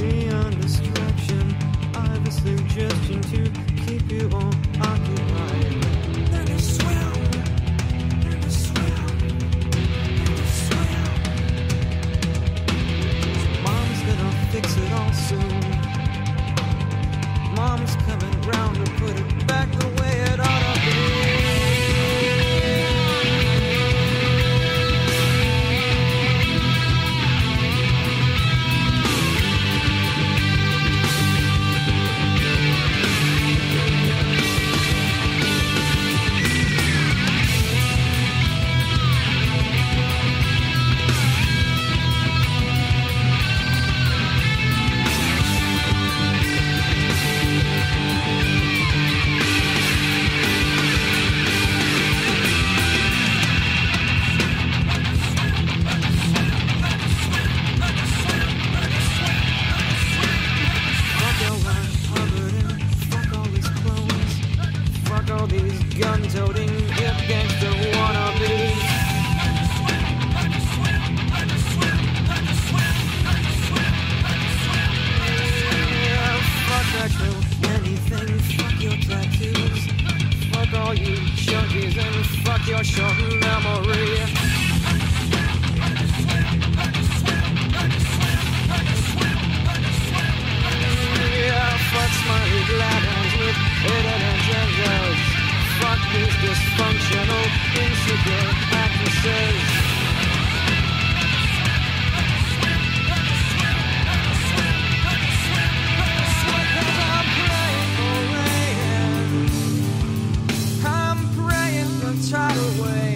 neon distraction. I've a suggestion to keep you on. your short memory. away.